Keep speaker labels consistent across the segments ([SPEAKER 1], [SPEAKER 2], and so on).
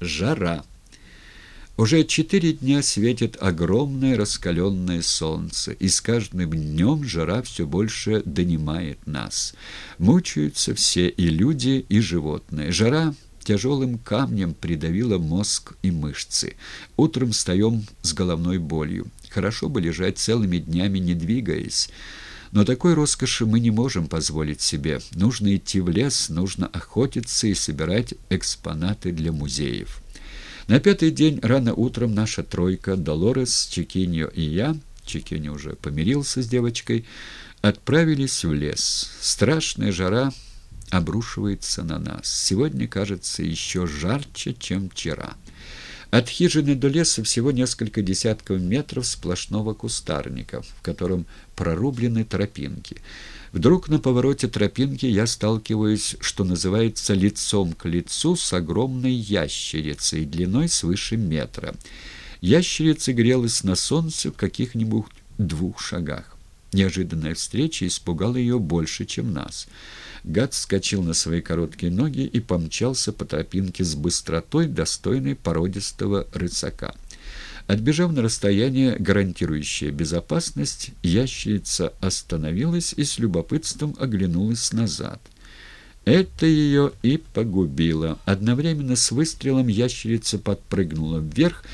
[SPEAKER 1] жара. Уже четыре дня светит огромное раскаленное солнце, и с каждым днем жара все больше донимает нас. Мучаются все и люди, и животные. Жара тяжелым камнем придавила мозг и мышцы. Утром встаем с головной болью. Хорошо бы лежать целыми днями, не двигаясь. Но такой роскоши мы не можем позволить себе. Нужно идти в лес, нужно охотиться и собирать экспонаты для музеев. На пятый день рано утром наша тройка, Долорес, Чекиньо и я, Чекиньо уже помирился с девочкой, отправились в лес. Страшная жара обрушивается на нас. Сегодня кажется еще жарче, чем вчера. От хижины до леса всего несколько десятков метров сплошного кустарника, в котором прорублены тропинки. Вдруг на повороте тропинки я сталкиваюсь, что называется, лицом к лицу с огромной ящерицей длиной свыше метра. Ящерица грелась на солнце в каких-нибудь двух шагах. Неожиданная встреча испугала ее больше, чем нас. Гад вскочил на свои короткие ноги и помчался по тропинке с быстротой, достойной породистого рысака. Отбежав на расстояние, гарантирующее безопасность, ящерица остановилась и с любопытством оглянулась назад. Это ее и погубило. Одновременно с выстрелом ящерица подпрыгнула вверх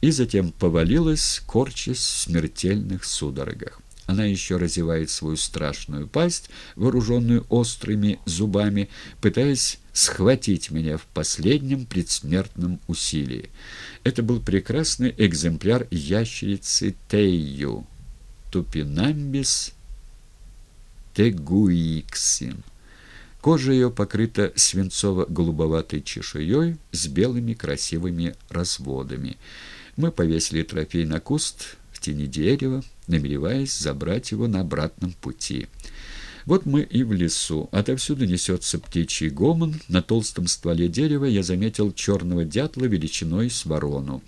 [SPEAKER 1] и затем повалилась, корчась в смертельных судорогах. Она еще разевает свою страшную пасть, вооруженную острыми зубами, пытаясь схватить меня в последнем предсмертном усилии. Это был прекрасный экземпляр ящерицы Тейю, Тупинамбис тегуиксин. Кожа ее покрыта свинцово-голубоватой чешуей с белыми красивыми разводами. Мы повесили трофей на куст тени дерева, намереваясь забрать его на обратном пути. Вот мы и в лесу. Отовсюду несется птичий гомон. На толстом стволе дерева я заметил черного дятла величиной с ворону.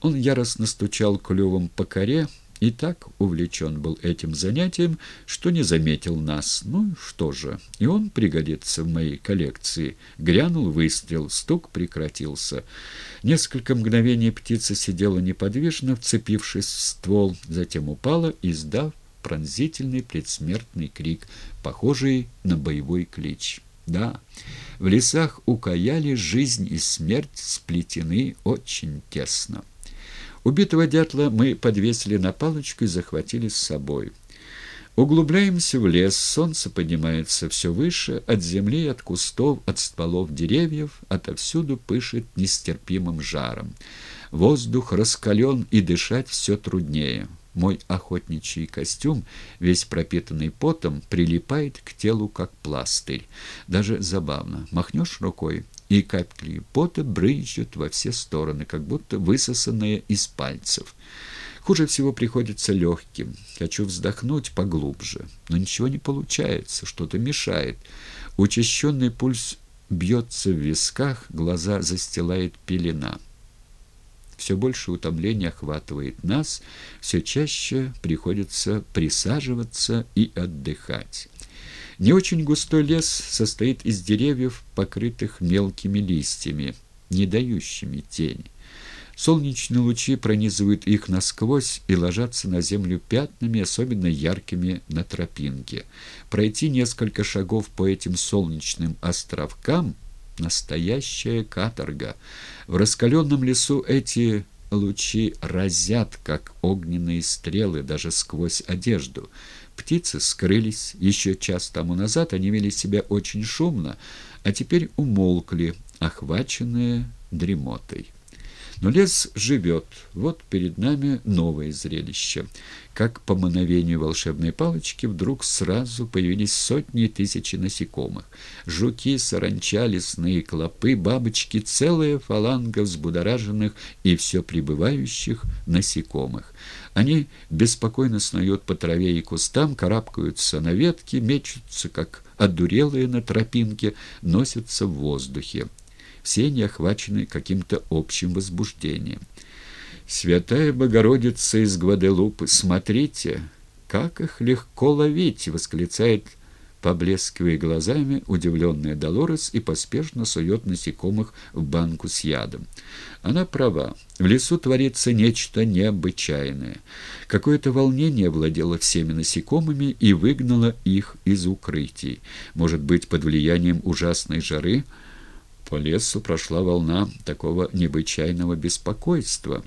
[SPEAKER 1] Он яростно стучал клювом по коре, и так увлечен был этим занятием, что не заметил нас. Ну что же, и он пригодится в моей коллекции. Грянул выстрел, стук прекратился. Несколько мгновений птица сидела неподвижно, вцепившись в ствол, затем упала, издав пронзительный предсмертный крик, похожий на боевой клич. Да, в лесах у Каяли жизнь и смерть сплетены очень тесно. Убитого дятла мы подвесили на палочку и захватили с собой. Углубляемся в лес, солнце поднимается все выше, от земли, от кустов, от стволов деревьев, отовсюду пышет нестерпимым жаром. Воздух раскален, и дышать все труднее. Мой охотничий костюм, весь пропитанный потом, прилипает к телу, как пластырь. Даже забавно. Махнешь рукой, и капли пота брызжут во все стороны, как будто высосанные из пальцев. Хуже всего приходится легким. Хочу вздохнуть поглубже, но ничего не получается, что-то мешает. Учащенный пульс бьется в висках, глаза застилает пелена. Все больше утомления охватывает нас, все чаще приходится присаживаться и отдыхать. Не очень густой лес состоит из деревьев, покрытых мелкими листьями, не дающими тени. Солнечные лучи пронизывают их насквозь и ложатся на землю пятнами, особенно яркими на тропинке. Пройти несколько шагов по этим солнечным островкам — настоящая каторга. В раскаленном лесу эти лучи разят, как огненные стрелы, даже сквозь одежду. Птицы скрылись. Еще час тому назад они вели себя очень шумно, а теперь умолкли, охваченные дремотой. Но лес живет. Вот перед нами новое зрелище. Как по мановению волшебной палочки вдруг сразу появились сотни и тысячи насекомых. Жуки, саранча, лесные клопы, бабочки, целая фаланга взбудораженных и все прибывающих насекомых. Они беспокойно снуют по траве и кустам, карабкаются на ветки, мечутся, как одурелые на тропинке, носятся в воздухе все они охвачены каким-то общим возбуждением. «Святая Богородица из Гваделупы, смотрите, как их легко ловить!» — восклицает поблескивая глазами, удивленная Долорес и поспешно сует насекомых в банку с ядом. Она права. В лесу творится нечто необычайное. Какое-то волнение владело всеми насекомыми и выгнало их из укрытий. Может быть, под влиянием ужасной жары по лесу прошла волна такого необычайного беспокойства.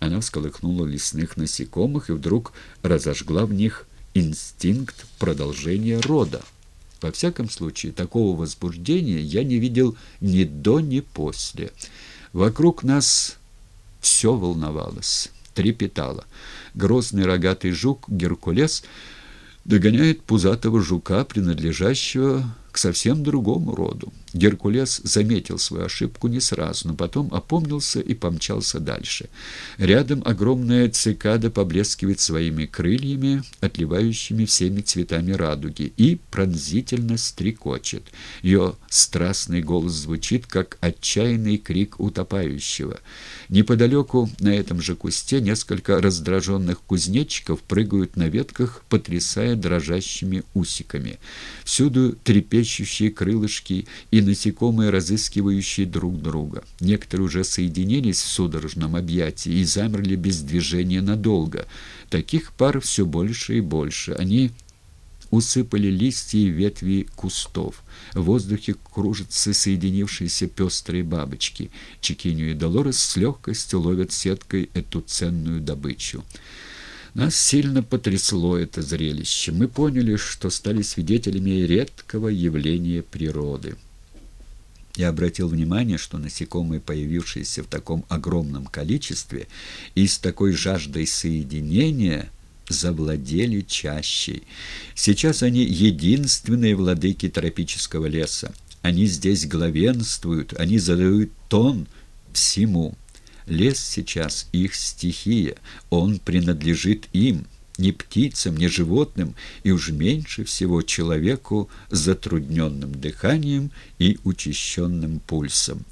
[SPEAKER 1] Она всколыхнула лесных насекомых и вдруг разожгла в них инстинкт продолжения рода. Во всяком случае, такого возбуждения я не видел ни до, ни после. Вокруг нас все волновалось, трепетало. Грозный рогатый жук Геркулес догоняет пузатого жука, принадлежащего к совсем другому роду. Геркулес заметил свою ошибку не сразу, но потом опомнился и помчался дальше. Рядом огромная цикада поблескивает своими крыльями, отливающими всеми цветами радуги, и пронзительно стрекочет. Ее страстный голос звучит, как отчаянный крик утопающего. Неподалеку, на этом же кусте, несколько раздраженных кузнечиков прыгают на ветках, потрясая дрожащими усиками. Всюду трепещущие крылышки и насекомые, разыскивающие друг друга. Некоторые уже соединились в судорожном объятии и замерли без движения надолго. Таких пар все больше и больше. Они усыпали листья и ветви кустов. В воздухе кружатся соединившиеся пестрые бабочки. Чекинью и Долорес с легкостью ловят сеткой эту ценную добычу. Нас сильно потрясло это зрелище. Мы поняли, что стали свидетелями редкого явления природы. Я обратил внимание, что насекомые, появившиеся в таком огромном количестве и с такой жаждой соединения, завладели чащей. Сейчас они единственные владыки тропического леса. Они здесь главенствуют, они задают тон всему. Лес сейчас их стихия, он принадлежит им ни птицам, ни животным, и уж меньше всего человеку с затрудненным дыханием и учащенным пульсом.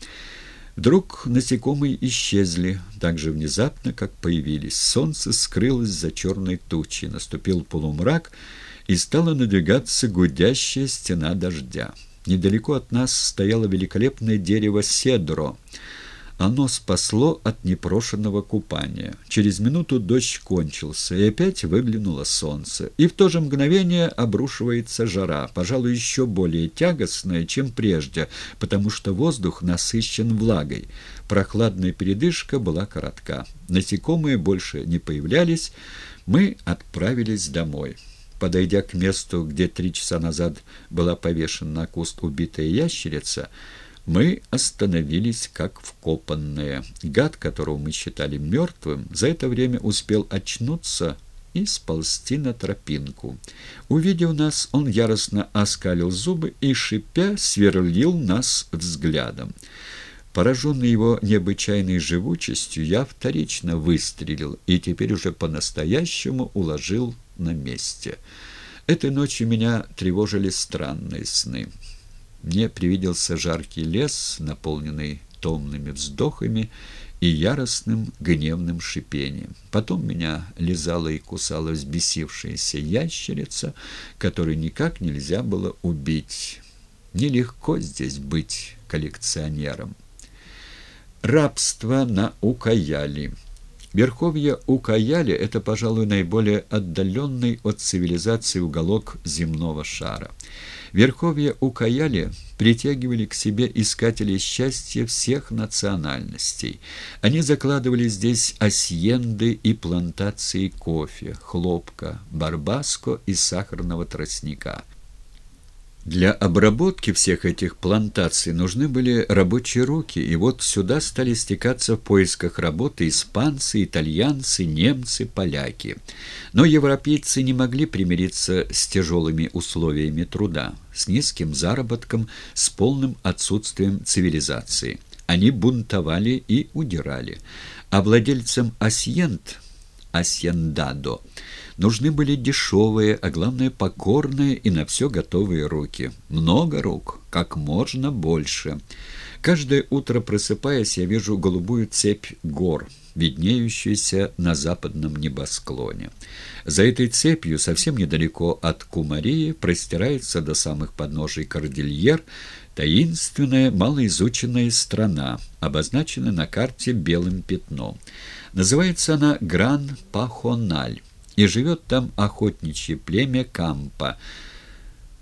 [SPEAKER 1] Вдруг насекомые исчезли так же внезапно, как появились. Солнце скрылось за черной тучей, наступил полумрак, и стала надвигаться гудящая стена дождя. Недалеко от нас стояло великолепное дерево седро — оно спасло от непрошенного купания. Через минуту дождь кончился, и опять выглянуло солнце. И в то же мгновение обрушивается жара, пожалуй, еще более тягостная, чем прежде, потому что воздух насыщен влагой. Прохладная передышка была коротка. Насекомые больше не появлялись. Мы отправились домой. Подойдя к месту, где три часа назад была повешена на куст убитая ящерица, мы остановились как вкопанные. Гад, которого мы считали мертвым, за это время успел очнуться и сползти на тропинку. Увидев нас, он яростно оскалил зубы и, шипя, сверлил нас взглядом. Пораженный его необычайной живучестью, я вторично выстрелил и теперь уже по-настоящему уложил на месте. Этой ночью меня тревожили странные сны. Мне привиделся жаркий лес, наполненный томными вздохами и яростным гневным шипением. Потом меня лизала и кусала взбесившаяся ящерица, которую никак нельзя было убить. Нелегко здесь быть коллекционером. Рабство на Укаяли. Верховье Укаяли – это, пожалуй, наиболее отдаленный от цивилизации уголок земного шара. Верховья Укаяли притягивали к себе искателей счастья всех национальностей. Они закладывали здесь асьенды и плантации кофе, хлопка, барбаско и сахарного тростника – для обработки всех этих плантаций нужны были рабочие руки, и вот сюда стали стекаться в поисках работы испанцы, итальянцы, немцы, поляки. Но европейцы не могли примириться с тяжелыми условиями труда, с низким заработком, с полным отсутствием цивилизации. Они бунтовали и удирали. А владельцам асьент асьендадо. Нужны были дешевые, а главное покорные и на все готовые руки. Много рук, как можно больше. Каждое утро просыпаясь, я вижу голубую цепь гор, виднеющуюся на западном небосклоне. За этой цепью, совсем недалеко от Кумарии, простирается до самых подножий Кордильер таинственная малоизученная страна, обозначенная на карте белым пятном. Называется она Гран-Пахональ и живет там охотничье племя Кампа –